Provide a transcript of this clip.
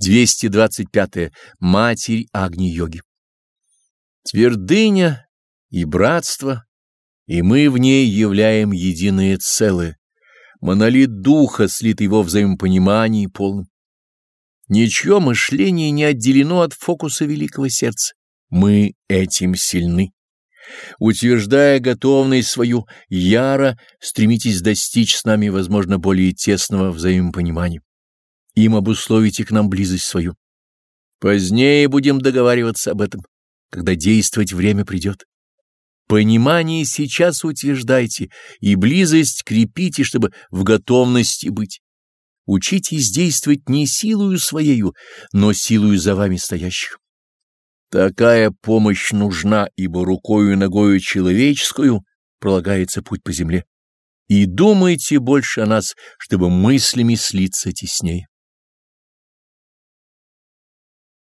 225. -е. Матерь Агни-йоги. Твердыня и братство, и мы в ней являем единое целое, монолит духа, слитый во взаимопонимании полным. Ничье мышление не отделено от фокуса великого сердца. Мы этим сильны. Утверждая готовность свою, яро стремитесь достичь с нами, возможно, более тесного взаимопонимания им обусловите к нам близость свою. Позднее будем договариваться об этом, когда действовать время придет. Понимание сейчас утверждайте и близость крепите, чтобы в готовности быть. Учитесь действовать не силою своею, но силою за вами стоящих. Такая помощь нужна, ибо рукою и ногою человеческую пролагается путь по земле. И думайте больше о нас, чтобы мыслями слиться теснее.